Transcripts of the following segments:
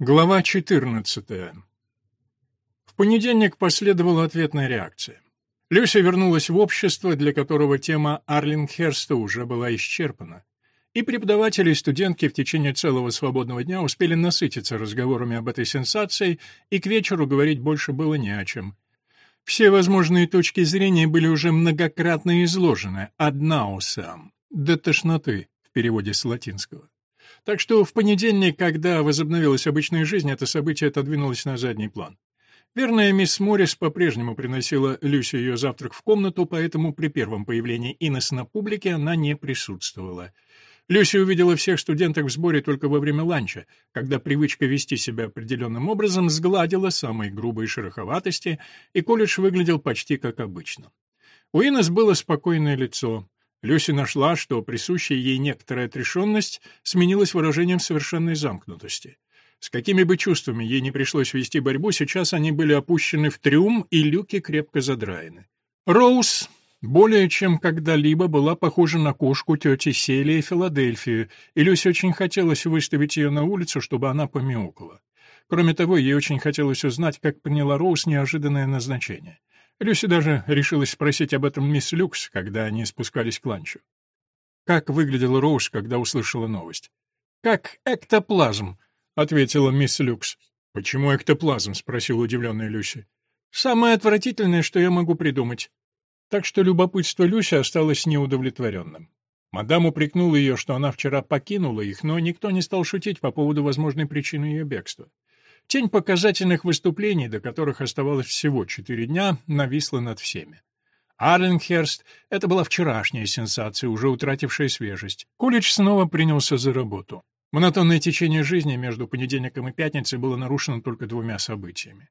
Глава 14. В понедельник последовала ответная реакция. Люся вернулась в общество, для которого тема Арлингхерста уже была исчерпана. И преподаватели, и студентки в течение целого свободного дня успели насытиться разговорами об этой сенсации, и к вечеру говорить больше было не о чем. Все возможные точки зрения были уже многократно изложены, одна усам, до тошноты в переводе с латинского. Так что в понедельник, когда возобновилась обычная жизнь, это событие отодвинулось на задний план. Верная мисс Моррис по-прежнему приносила Люсе ее завтрак в комнату, поэтому при первом появлении Инесс на публике она не присутствовала. Люси увидела всех студенток в сборе только во время ланча, когда привычка вести себя определенным образом сгладила самые грубые шероховатости, и колледж выглядел почти как обычно. У Инесс было спокойное лицо, Люси нашла, что присущая ей некоторая отрешенность сменилась выражением совершенной замкнутости. С какими бы чувствами ей не пришлось вести борьбу, сейчас они были опущены в трюм, и люки крепко задраены. Роуз более чем когда-либо была похожа на кошку тети Селии Филадельфию, и Люси очень хотелось выставить ее на улицу, чтобы она помяукала. Кроме того, ей очень хотелось узнать, как приняла Роуз неожиданное назначение. Люси даже решилась спросить об этом мисс Люкс, когда они спускались к ланчу. Как выглядела Роуз, когда услышала новость? «Как эктоплазм», — ответила мисс Люкс. «Почему эктоплазм?» — спросила удивленная Люси. «Самое отвратительное, что я могу придумать». Так что любопытство Люси осталось неудовлетворенным. Мадам упрекнула ее, что она вчера покинула их, но никто не стал шутить по поводу возможной причины ее бегства. Тень показательных выступлений, до которых оставалось всего четыре дня, нависла над всеми. Арлингхерст — это была вчерашняя сенсация, уже утратившая свежесть. Колледж снова принялся за работу. Монотонное течение жизни между понедельником и пятницей было нарушено только двумя событиями.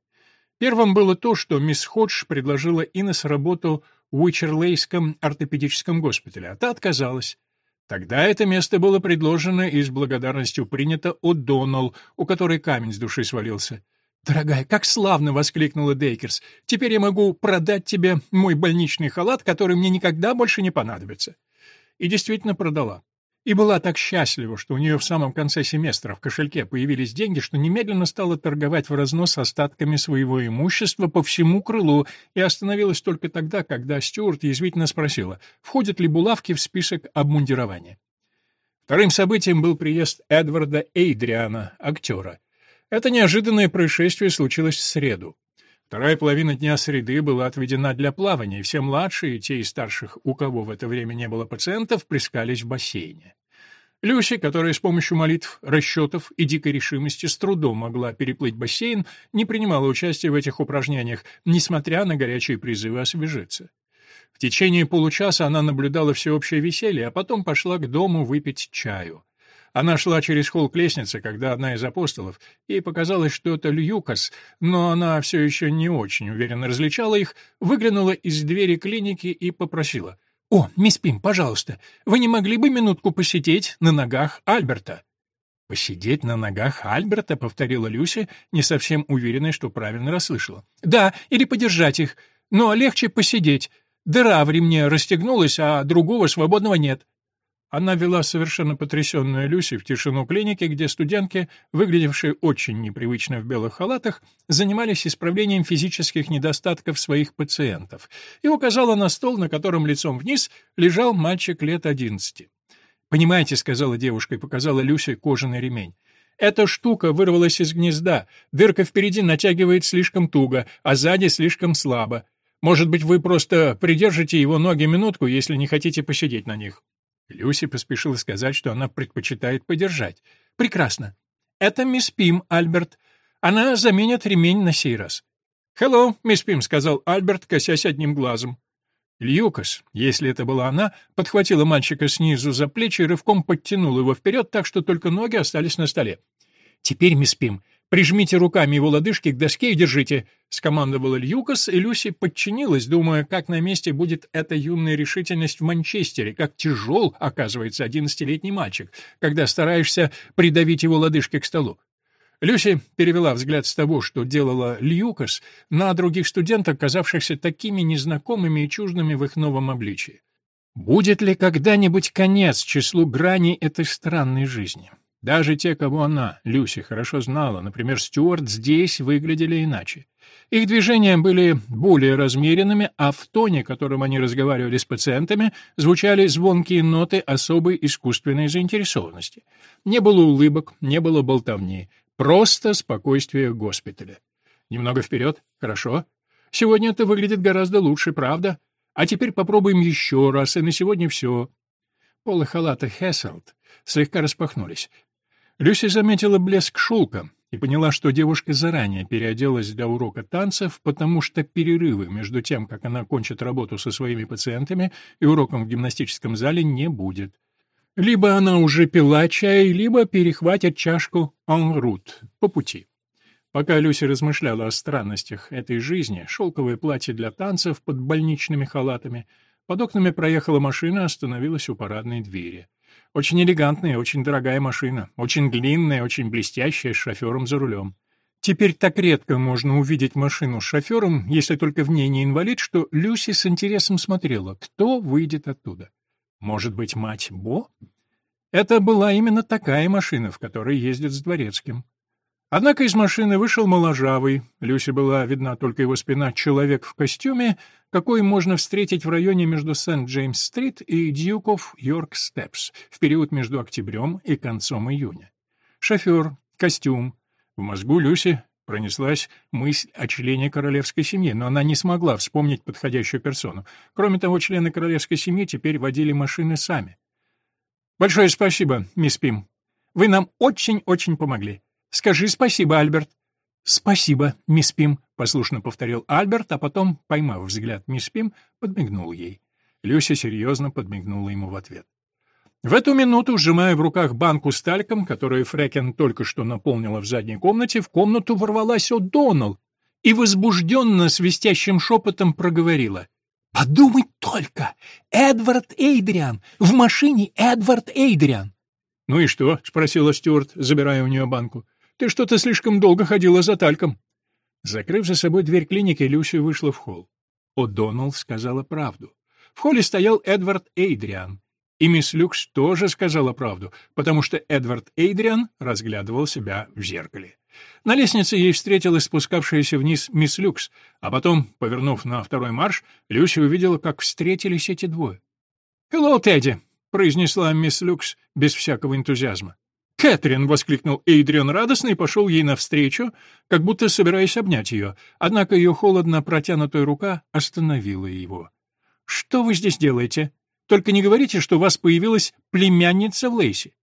Первым было то, что мисс Ходж предложила Инес работу в Уичерлейском ортопедическом госпитале, а та отказалась. Тогда это место было предложено и с благодарностью принято от Донал, у которой камень с души свалился. «Дорогая, как славно!» — воскликнула Дейкерс. «Теперь я могу продать тебе мой больничный халат, который мне никогда больше не понадобится». И действительно продала и была так счастлива, что у нее в самом конце семестра в кошельке появились деньги, что немедленно стала торговать в разнос остатками своего имущества по всему крылу и остановилась только тогда, когда Стюарт язвительно спросила, входят ли булавки в список обмундирования. Вторым событием был приезд Эдварда Эйдриана, актера. Это неожиданное происшествие случилось в среду. Вторая половина дня среды была отведена для плавания, и все младшие, те из старших, у кого в это время не было пациентов, плескались в бассейне. Люси, которая с помощью молитв, расчетов и дикой решимости с трудом могла переплыть бассейн, не принимала участия в этих упражнениях, несмотря на горячие призывы освежиться. В течение получаса она наблюдала всеобщее веселье, а потом пошла к дому выпить чаю. Она шла через холл к лестнице, когда одна из апостолов, ей показалось, что это Льюкас, но она все еще не очень уверенно различала их, выглянула из двери клиники и попросила. «О, мисс Пим, пожалуйста, вы не могли бы минутку посидеть на ногах Альберта?» «Посидеть на ногах Альберта?» — повторила Люся, не совсем уверенная, что правильно расслышала. «Да, или подержать их. Но легче посидеть. Дыра в ремне расстегнулась, а другого свободного нет». Она вела совершенно потрясенную Люси в тишину клиники, где студентки, выглядевшие очень непривычно в белых халатах, занимались исправлением физических недостатков своих пациентов, и указала на стол, на котором лицом вниз лежал мальчик лет одиннадцати. «Понимаете», — сказала девушка и показала Люси кожаный ремень. «Эта штука вырвалась из гнезда, дырка впереди натягивает слишком туго, а сзади слишком слабо. Может быть, вы просто придержите его ноги минутку, если не хотите посидеть на них». Люси поспешила сказать, что она предпочитает подержать. «Прекрасно. Это мисс Пим, Альберт. Она заменит ремень на сей раз». «Хелло, мисс Пим», — сказал Альберт, косясь одним глазом. Льюкас, если это была она, подхватила мальчика снизу за плечи и рывком подтянула его вперед, так что только ноги остались на столе. «Теперь, мисс Пим, Прижмите руками его лодыжки к доске и держите», — скомандовал Льюкас, и Люси подчинилась, думая, как на месте будет эта юная решительность в Манчестере, как тяжел, оказывается, одиннадцатилетний мальчик, когда стараешься придавить его лодыжки к столу. Люси перевела взгляд с того, что делала Льюкас, на других студентов, казавшихся такими незнакомыми и чуждыми в их новом обличии. Будет ли когда-нибудь конец числу граней этой странной жизни? Даже те, кого она, Люси, хорошо знала, например, Стюарт, здесь выглядели иначе. Их движения были более размеренными, а в тоне, которым они разговаривали с пациентами, звучали звонкие ноты особой искусственной заинтересованности. Не было улыбок, не было болтовни, просто спокойствие госпиталя. Немного вперед, хорошо. Сегодня это выглядит гораздо лучше, правда? А теперь попробуем еще раз, и на сегодня все. Полы халата Хесселд слегка распахнулись. Люси заметила блеск шелка и поняла, что девушка заранее переоделась для урока танцев, потому что перерывы между тем, как она кончит работу со своими пациентами, и уроком в гимнастическом зале не будет. Либо она уже пила чай, либо перехватит чашку route по пути. Пока Люси размышляла о странностях этой жизни, шелковое платье для танцев под больничными халатами, под окнами проехала машина, остановилась у парадной двери. Очень элегантная, очень дорогая машина, очень длинная, очень блестящая, с шофером за рулем. Теперь так редко можно увидеть машину с шофером, если только в ней не инвалид, что Люси с интересом смотрела, кто выйдет оттуда. Может быть, мать Бо? Это была именно такая машина, в которой ездит с дворецким. Однако из машины вышел моложавый, Люси была видна только его спина, человек в костюме, какой можно встретить в районе между Сент-Джеймс-стрит и Дьюков Йорк-Степс в период между октябрем и концом июня. Шофер, костюм. В мозгу Люси пронеслась мысль о члене королевской семьи, но она не смогла вспомнить подходящую персону. Кроме того, члены королевской семьи теперь водили машины сами. «Большое спасибо, мисс Пим. Вы нам очень-очень помогли. Скажи спасибо, Альберт. Спасибо, мисс Пим, послушно повторил Альберт, а потом, поймав взгляд мисс Пим, подмигнул ей. Люся серьезно подмигнула ему в ответ. В эту минуту, сжимая в руках банку с тальком, которую Фрекен только что наполнила в задней комнате, в комнату ворвалась О'Доннелл и возбужденно свистящим шепотом проговорила. «Подумай только! Эдвард Эйдриан! В машине Эдвард Эйдриан!» «Ну и что?» — спросила Стюарт, забирая у нее банку. Ты что-то слишком долго ходила за тальком». Закрыв за собой дверь клиники, Люси вышла в холл. О'Доннелл сказала правду. В холле стоял Эдвард Эйдриан. И мисс Люкс тоже сказала правду, потому что Эдвард Эйдриан разглядывал себя в зеркале. На лестнице ей встретилась спускавшаяся вниз мисс Люкс, а потом, повернув на второй марш, Люси увидела, как встретились эти двое. «Хеллоу, Тедди!» — произнесла мисс Люкс без всякого энтузиазма. «Кэтрин!» — воскликнул Эйдриан радостно и пошел ей навстречу, как будто собираясь обнять ее. Однако ее холодно протянутая рука остановила его. «Что вы здесь делаете? Только не говорите, что у вас появилась племянница в Лейси.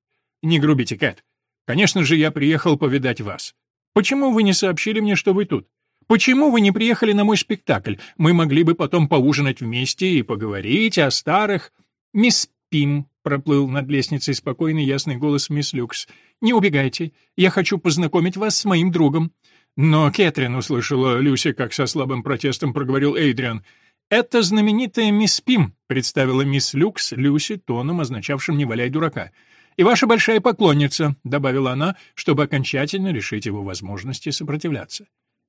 Не грубите, Кэт. Конечно же, я приехал повидать вас. Почему вы не сообщили мне, что вы тут? Почему вы не приехали на мой спектакль? Мы могли бы потом поужинать вместе и поговорить о старых...» «Мисс Пим», — проплыл над лестницей спокойный ясный голос мисс Люкс. «Не убегайте. Я хочу познакомить вас с моим другом». «Но Кэтрин», — услышала Люси, как со слабым протестом проговорил Эйдриан. «Это знаменитая мисс Пим», — представила мисс Люкс Люси тоном, означавшим «не валяй дурака». «И ваша большая поклонница», — добавила она, чтобы окончательно решить его возможности сопротивляться.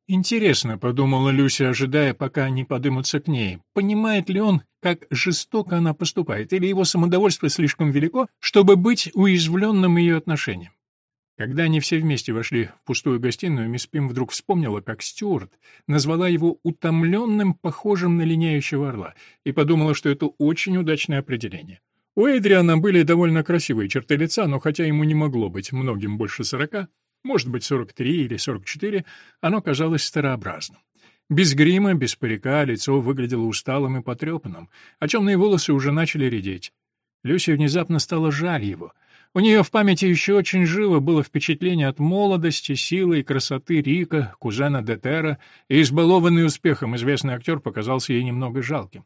Интересно, подумала Люся, ожидая, пока они подымутся к ней. Понимает ли он, как жестоко она поступает, или его самодовольство слишком велико, чтобы быть уязвленным ее отношением? Когда они все вместе вошли в пустую гостиную, мисс Пим вдруг вспомнила, как Стюарт назвала его утомленным, похожим на линяющего орла, и подумала, что это очень удачное определение. У Эдриана были довольно красивые черты лица, но хотя ему не могло быть многим больше сорока, может быть, 43 или 44, оно казалось старообразным. Без грима, без парика лицо выглядело усталым и потрепанным, а темные волосы уже начали редеть. Люсе внезапно стало жаль его. У нее в памяти еще очень живо было впечатление от молодости, силы и красоты Рика, кузена Детера, и избалованный успехом известный актер показался ей немного жалким.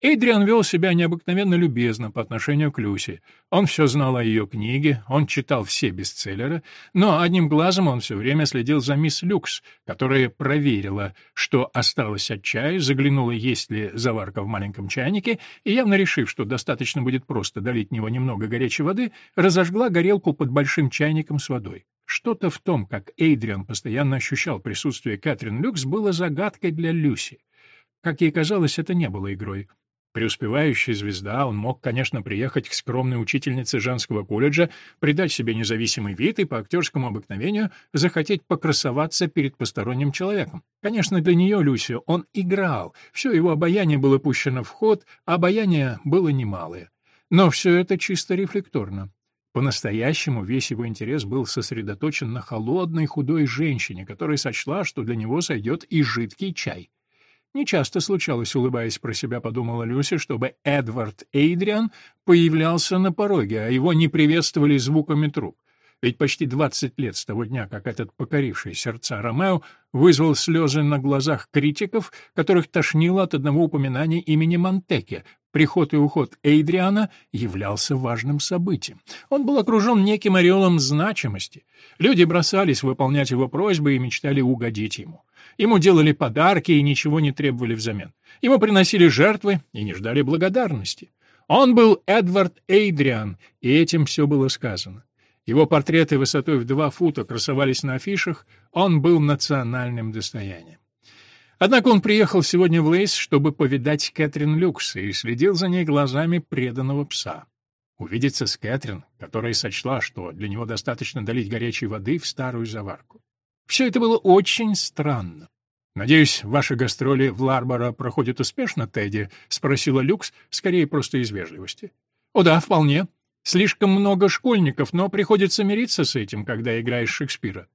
Эйдриан вел себя необыкновенно любезно по отношению к Люси. Он все знал о ее книге, он читал все бестселлеры, но одним глазом он все время следил за мисс Люкс, которая проверила, что осталось от чая, заглянула, есть ли заварка в маленьком чайнике, и, явно решив, что достаточно будет просто долить в него немного горячей воды, разожгла горелку под большим чайником с водой. Что-то в том, как Эйдриан постоянно ощущал присутствие Кэтрин Люкс, было загадкой для Люси. Как ей казалось, это не было игрой. Преуспевающая звезда, он мог, конечно, приехать к скромной учительнице женского колледжа, придать себе независимый вид и по актерскому обыкновению захотеть покрасоваться перед посторонним человеком. Конечно, для нее, Люси, он играл, все его обаяние было пущено в ход, а обаяние было немалое. Но все это чисто рефлекторно. По-настоящему весь его интерес был сосредоточен на холодной худой женщине, которая сочла, что для него сойдет и жидкий чай. Нечасто случалось, улыбаясь про себя, подумала Люси, чтобы Эдвард Эйдриан появлялся на пороге, а его не приветствовали звуками труб. Ведь почти двадцать лет с того дня, как этот покоривший сердца Ромео вызвал слезы на глазах критиков, которых тошнило от одного упоминания имени Монтеке, Приход и уход Эйдриана являлся важным событием. Он был окружен неким ореолом значимости. Люди бросались выполнять его просьбы и мечтали угодить ему. Ему делали подарки и ничего не требовали взамен. Ему приносили жертвы и не ждали благодарности. Он был Эдвард Эйдриан, и этим все было сказано. Его портреты высотой в два фута красовались на афишах, он был национальным достоянием. Однако он приехал сегодня в Лейс, чтобы повидать Кэтрин Люкс, и следил за ней глазами преданного пса. Увидеться с Кэтрин, которая сочла, что для него достаточно долить горячей воды в старую заварку. Все это было очень странно. «Надеюсь, ваши гастроли в Ларборо проходят успешно, Тедди?» — спросила Люкс, скорее просто из вежливости. «О да, вполне. Слишком много школьников, но приходится мириться с этим, когда играешь Шекспира.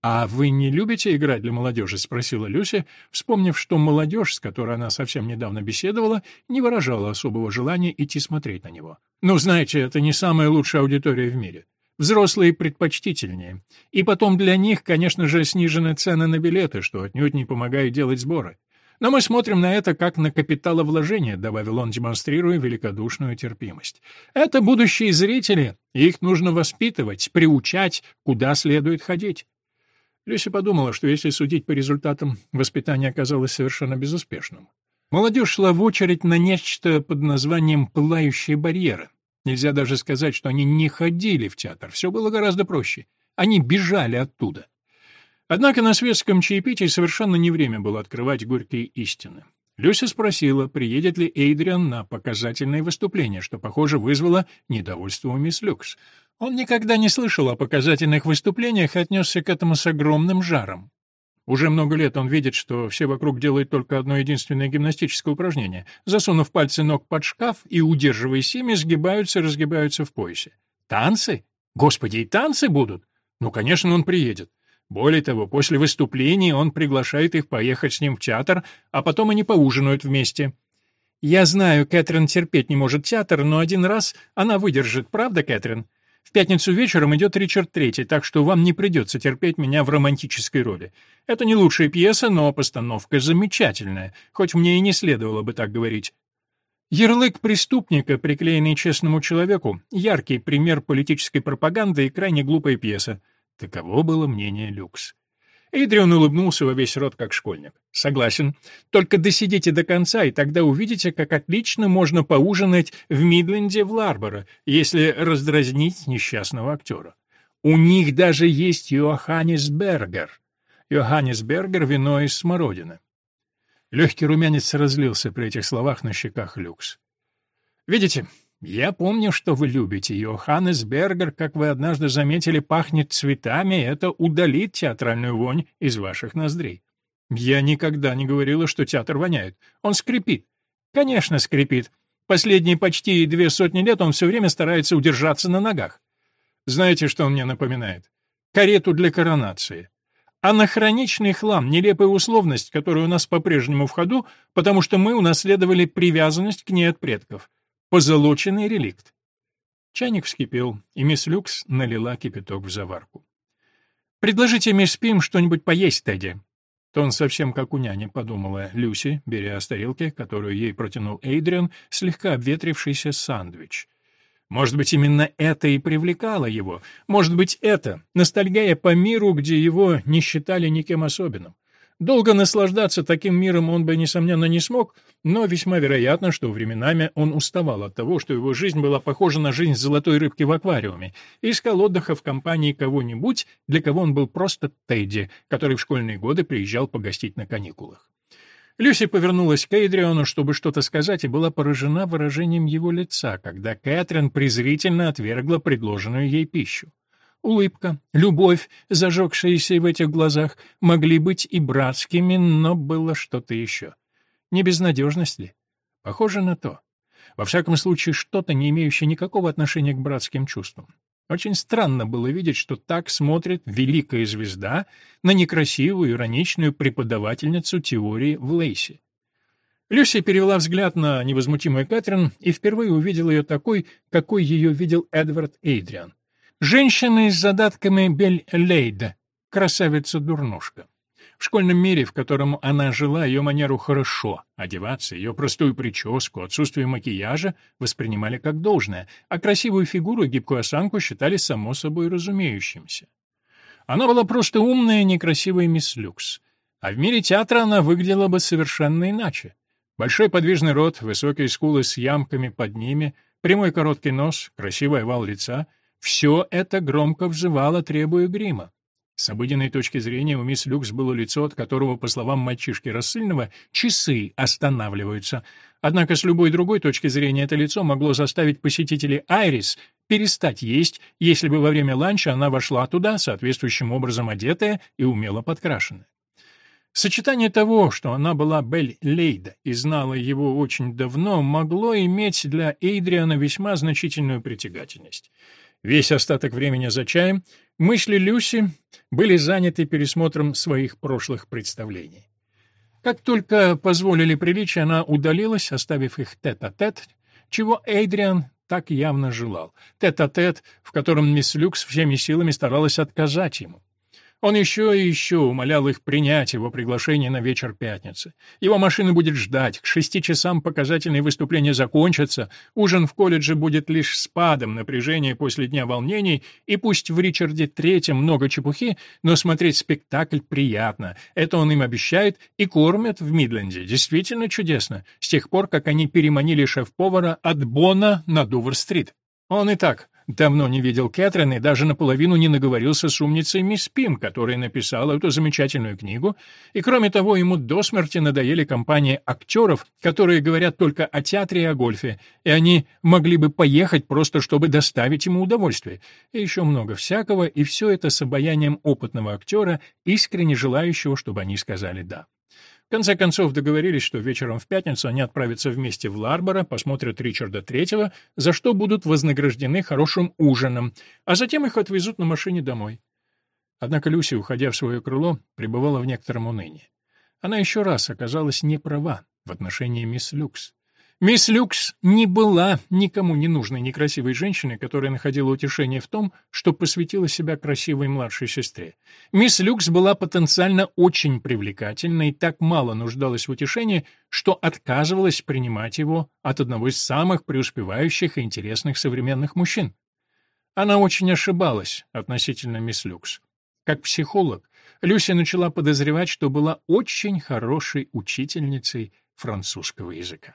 «А вы не любите играть для молодежи?» — спросила Люся, вспомнив, что молодежь, с которой она совсем недавно беседовала, не выражала особого желания идти смотреть на него. «Ну, знаете, это не самая лучшая аудитория в мире. Взрослые предпочтительнее. И потом для них, конечно же, снижены цены на билеты, что отнюдь не помогает делать сборы. Но мы смотрим на это как на капиталовложение», — добавил он, демонстрируя великодушную терпимость. «Это будущие зрители, их нужно воспитывать, приучать, куда следует ходить». Люся подумала, что если судить по результатам, воспитание оказалось совершенно безуспешным. Молодежь шла в очередь на нечто под названием «пылающие барьеры». Нельзя даже сказать, что они не ходили в театр, все было гораздо проще. Они бежали оттуда. Однако на светском чаепитии совершенно не время было открывать горькие истины. Люся спросила, приедет ли Эйдриан на показательное выступление, что, похоже, вызвало недовольство у мисс Люкс. Он никогда не слышал о показательных выступлениях и отнесся к этому с огромным жаром. Уже много лет он видит, что все вокруг делают только одно единственное гимнастическое упражнение. Засунув пальцы ног под шкаф и, удерживаясь ими, сгибаются разгибаются в поясе. Танцы? Господи, и танцы будут? Ну, конечно, он приедет. Более того, после выступления он приглашает их поехать с ним в театр, а потом они поужинают вместе. Я знаю, Кэтрин терпеть не может театр, но один раз она выдержит, правда, Кэтрин? В пятницу вечером идет Ричард Третий, так что вам не придется терпеть меня в романтической роли. Это не лучшая пьеса, но постановка замечательная, хоть мне и не следовало бы так говорить. Ярлык преступника, приклеенный честному человеку, яркий пример политической пропаганды и крайне глупая пьеса. Таково было мнение Люкс. Эйдриан улыбнулся во весь рот, как школьник. «Согласен. Только досидите до конца, и тогда увидите, как отлично можно поужинать в Мидленде в Ларборо, если раздразнить несчастного актера. У них даже есть Йоханнесбергер. Йоханнесбергер — вино из смородины». Легкий румянец разлился при этих словах на щеках Люкс. «Видите, я помню, что вы любите. Йоханнесбергер, как вы однажды заметили, пахнет цветами, это удалит театральную вонь из ваших ноздрей. Я никогда не говорила, что театр воняет. Он скрипит. Конечно, скрипит. Последние почти две сотни лет он все время старается удержаться на ногах. Знаете, что он мне напоминает? Карету для коронации. Анахроничный хлам, нелепая условность, которая у нас по-прежнему в ходу, потому что мы унаследовали привязанность к ней от предков. Позолоченный реликт. Чайник вскипел, и мисс Люкс налила кипяток в заварку. «Предложите мисс Пим что-нибудь поесть, Тедди». Тон совсем как у няни, подумала Люси, беря с тарелки, которую ей протянул Эйдриан, слегка обветрившийся сандвич. Может быть, именно это и привлекало его. Может быть, это, ностальгия по миру, где его не считали никем особенным. Долго наслаждаться таким миром он бы, несомненно, не смог, но весьма вероятно, что временами он уставал от того, что его жизнь была похожа на жизнь золотой рыбки в аквариуме, и искал отдыха в компании кого-нибудь, для кого он был просто Тедди, который в школьные годы приезжал погостить на каникулах. Люси повернулась к Эйдриану, чтобы что-то сказать, и была поражена выражением его лица, когда Кэтрин презрительно отвергла предложенную ей пищу. Улыбка, любовь, зажегшиеся в этих глазах, могли быть и братскими, но было что-то еще. Не безнадежность ли? Похоже на то. Во всяком случае, что-то, не имеющее никакого отношения к братским чувствам. Очень странно было видеть, что так смотрит великая звезда на некрасивую, ироничную преподавательницу теории в Лейсе. Люси перевела взгляд на невозмутимую Кэтрин и впервые увидела ее такой, какой ее видел Эдвард Эйдриан. Женщина с задатками Бель-Лейда, красавица-дурнушка. В школьном мире, в котором она жила, ее манеру хорошо одеваться, ее простую прическу, отсутствие макияжа воспринимали как должное, а красивую фигуру и гибкую осанку считали само собой разумеющимся. Она была просто умная, некрасивая мисс Люкс. А в мире театра она выглядела бы совершенно иначе. Большой подвижный рот, высокие скулы с ямками под ними, прямой короткий нос, красивый овал лица — все это громко взывало, требуя грима. С обыденной точки зрения у мисс Люкс было лицо, от которого, по словам мальчишки рассыльного, часы останавливаются. Однако с любой другой точки зрения это лицо могло заставить посетителей Айрис перестать есть, если бы во время ланча она вошла туда, соответствующим образом одетая и умело подкрашенная. Сочетание того, что она была Бель Лейда и знала его очень давно, могло иметь для Эйдриана весьма значительную притягательность. Весь остаток времени за чаем мысли Люси были заняты пересмотром своих прошлых представлений. Как только позволили приличия, она удалилась, оставив их тет-а-тет, -тет, чего Эйдриан так явно желал. Тет-а-тет, -тет, в котором мисс Люкс всеми силами старалась отказать ему. Он еще и еще умолял их принять его приглашение на вечер пятницы. Его машина будет ждать, к шести часам показательные выступления закончатся, ужин в колледже будет лишь спадом напряжения после дня волнений, и пусть в Ричарде Третьем много чепухи, но смотреть спектакль приятно. Это он им обещает, и кормят в Мидленде. Действительно чудесно, с тех пор, как они переманили шеф-повара от Бона на Дувер-стрит. Он и так Давно не видел Кэтрин и даже наполовину не наговорился с умницей мисс Пим, которая написала эту замечательную книгу, и кроме того, ему до смерти надоели компании актеров, которые говорят только о театре и о гольфе, и они могли бы поехать просто, чтобы доставить ему удовольствие. И еще много всякого, и все это с обаянием опытного актера, искренне желающего, чтобы они сказали «да». В конце концов договорились, что вечером в пятницу они отправятся вместе в Ларборо, посмотрят Ричарда Третьего, за что будут вознаграждены хорошим ужином, а затем их отвезут на машине домой. Однако Люси, уходя в свое крыло, пребывала в некотором унынии. Она еще раз оказалась не права в отношении мисс Люкс. Мисс Люкс не была никому не нужной некрасивой женщиной, которая находила утешение в том, что посвятила себя красивой младшей сестре. Мисс Люкс была потенциально очень привлекательна и так мало нуждалась в утешении, что отказывалась принимать его от одного из самых преуспевающих и интересных современных мужчин. Она очень ошибалась относительно мисс Люкс. Как психолог, Люся начала подозревать, что была очень хорошей учительницей французского языка.